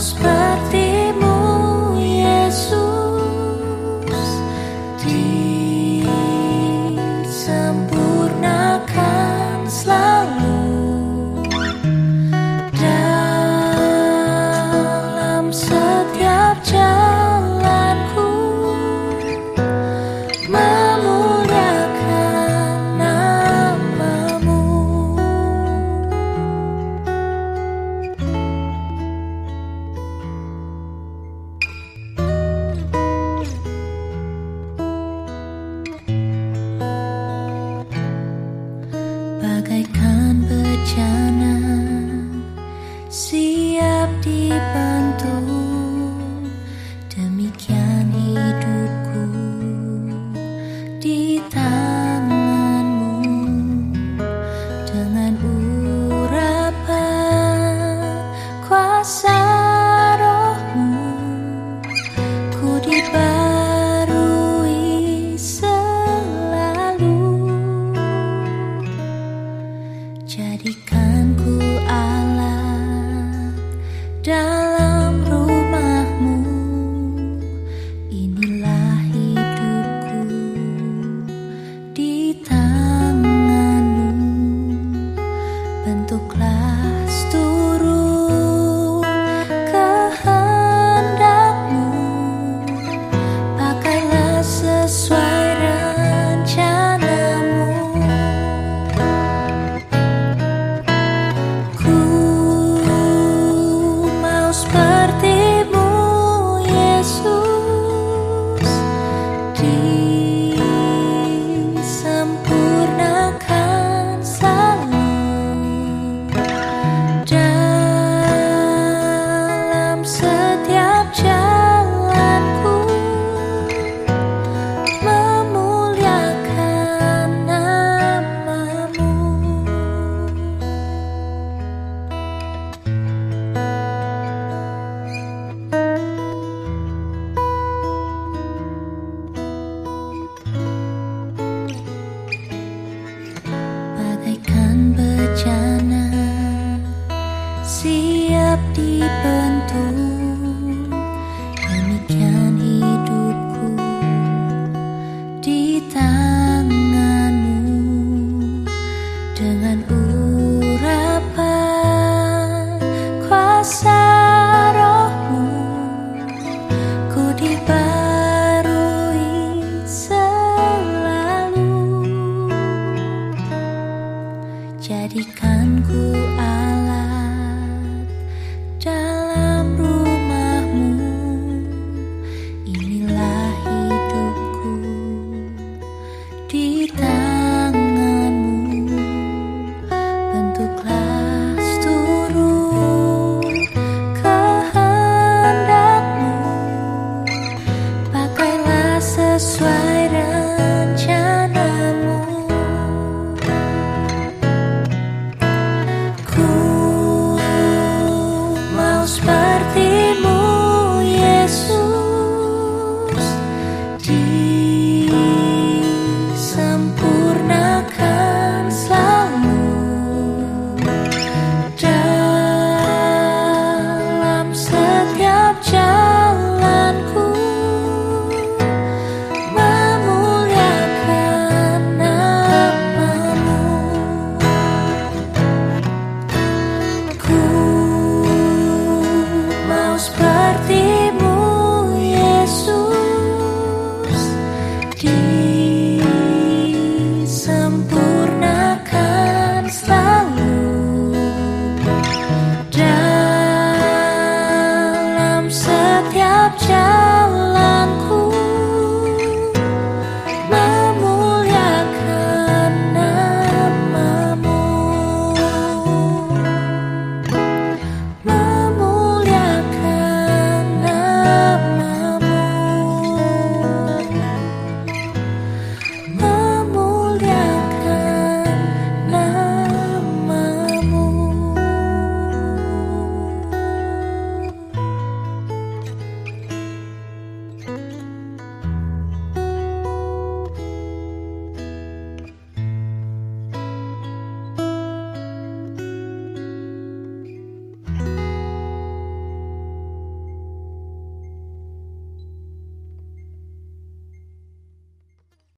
seperti bagaikan bencana siap dibantu. Demikian hidupku di tanganmu. Dengan urapan kuasa 但 Jadikan